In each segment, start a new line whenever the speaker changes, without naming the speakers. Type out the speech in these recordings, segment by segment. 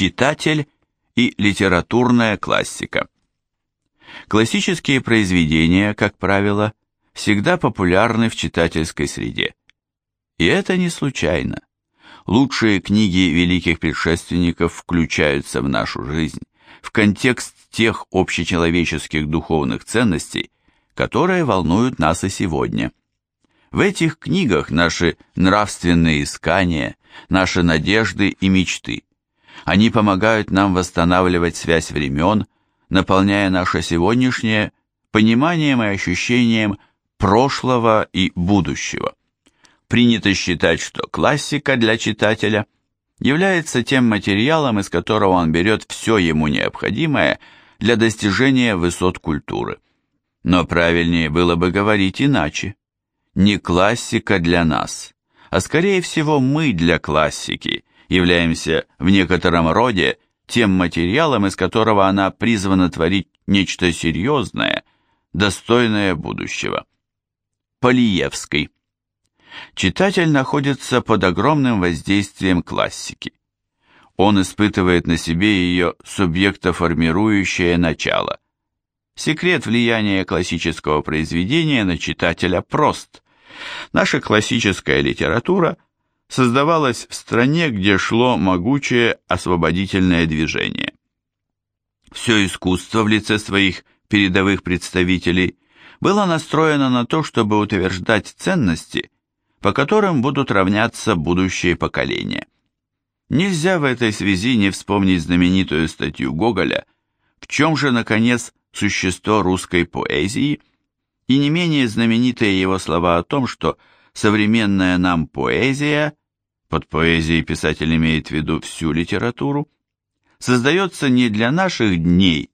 Читатель и литературная классика. Классические произведения, как правило, всегда популярны в читательской среде. И это не случайно. Лучшие книги великих предшественников включаются в нашу жизнь, в контекст тех общечеловеческих духовных ценностей, которые волнуют нас и сегодня. В этих книгах наши нравственные искания, наши надежды и мечты. Они помогают нам восстанавливать связь времен, наполняя наше сегодняшнее пониманием и ощущением прошлого и будущего. Принято считать, что классика для читателя является тем материалом, из которого он берет все ему необходимое для достижения высот культуры. Но правильнее было бы говорить иначе. Не классика для нас, а скорее всего мы для классики являемся в некотором роде тем материалом, из которого она призвана творить нечто серьезное, достойное будущего. Полиевский. Читатель находится под огромным воздействием классики. Он испытывает на себе ее субъектоформирующее начало. Секрет влияния классического произведения на читателя прост. Наша классическая литература создавалась в стране, где шло могучее освободительное движение. Все искусство в лице своих передовых представителей было настроено на то, чтобы утверждать ценности, по которым будут равняться будущие поколения. Нельзя в этой связи не вспомнить знаменитую статью Гоголя «В чем же, наконец, существо русской поэзии?» и не менее знаменитые его слова о том, что современная нам поэзия, под поэзией писатель имеет в виду всю литературу, создается не для наших дней,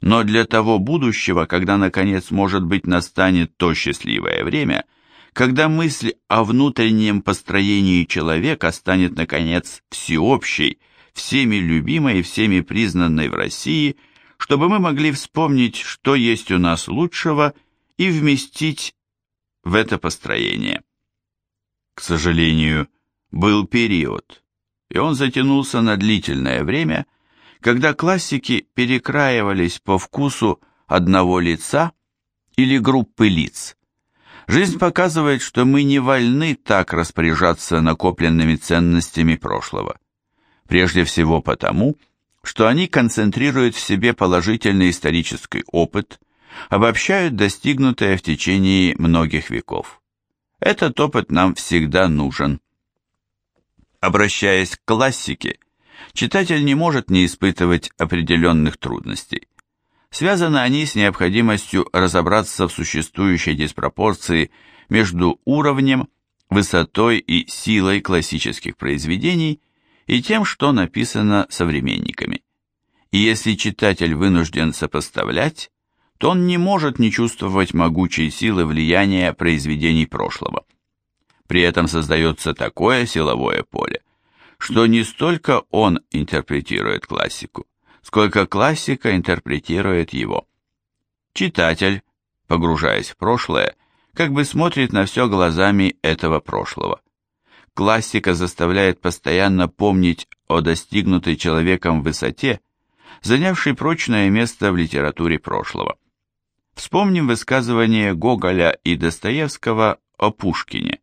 но для того будущего, когда, наконец, может быть, настанет то счастливое время, когда мысль о внутреннем построении человека станет, наконец, всеобщей, всеми любимой и всеми признанной в России, чтобы мы могли вспомнить, что есть у нас лучшего, и вместить в это построение. К сожалению, был период, и он затянулся на длительное время – когда классики перекраивались по вкусу одного лица или группы лиц. Жизнь показывает, что мы не вольны так распоряжаться накопленными ценностями прошлого. Прежде всего потому, что они концентрируют в себе положительный исторический опыт, обобщают достигнутое в течение многих веков. Этот опыт нам всегда нужен. Обращаясь к классике, читатель не может не испытывать определенных трудностей. Связаны они с необходимостью разобраться в существующей диспропорции между уровнем, высотой и силой классических произведений и тем, что написано современниками. И если читатель вынужден сопоставлять, то он не может не чувствовать могучей силы влияния произведений прошлого. При этом создается такое силовое поле, что не столько он интерпретирует классику, сколько классика интерпретирует его. Читатель, погружаясь в прошлое, как бы смотрит на все глазами этого прошлого. Классика заставляет постоянно помнить о достигнутой человеком высоте, занявшей прочное место в литературе прошлого. Вспомним высказывание Гоголя и Достоевского о Пушкине.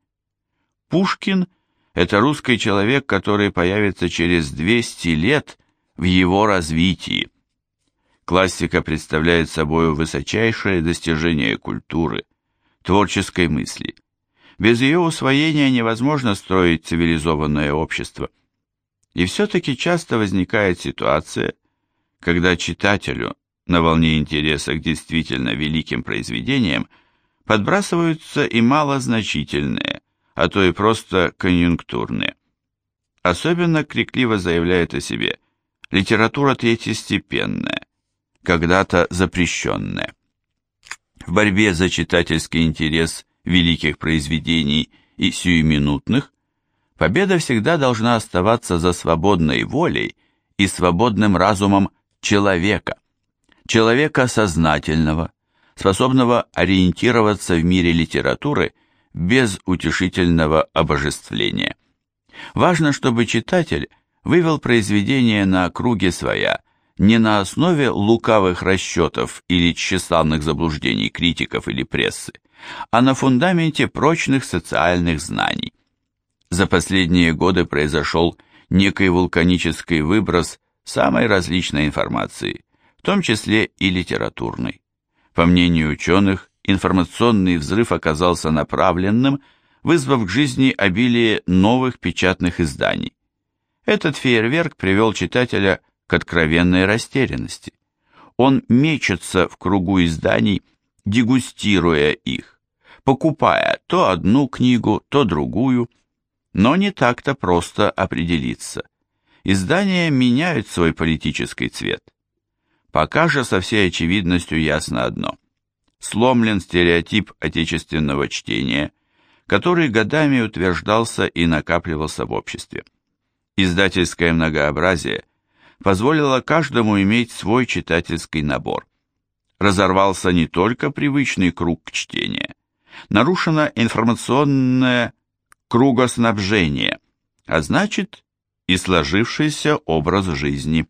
Пушкин это русский человек, который появится через 200 лет в его развитии. Классика представляет собой высочайшее достижение культуры, творческой мысли. Без ее усвоения невозможно строить цивилизованное общество. И все-таки часто возникает ситуация, когда читателю на волне интереса к действительно великим произведениям подбрасываются и малозначительные, а то и просто конъюнктурные. Особенно крикливо заявляет о себе литература третьестепенная, когда-то запрещенная. В борьбе за читательский интерес великих произведений и сиюминутных победа всегда должна оставаться за свободной волей и свободным разумом человека, человека сознательного, способного ориентироваться в мире литературы – без утешительного обожествления. Важно, чтобы читатель вывел произведение на круге своя не на основе лукавых расчетов или тщеславных заблуждений критиков или прессы, а на фундаменте прочных социальных знаний. За последние годы произошел некий вулканический выброс самой различной информации, в том числе и литературной. По мнению ученых, информационный взрыв оказался направленным, вызвав к жизни обилие новых печатных изданий. Этот фейерверк привел читателя к откровенной растерянности. Он мечется в кругу изданий, дегустируя их, покупая то одну книгу, то другую, но не так-то просто определиться. Издания меняют свой политический цвет. Пока же со всей очевидностью ясно одно. Сломлен стереотип отечественного чтения, который годами утверждался и накапливался в обществе. Издательское многообразие позволило каждому иметь свой читательский набор. Разорвался не только привычный круг чтения, нарушено информационное кругоснабжение, а значит и сложившийся образ жизни.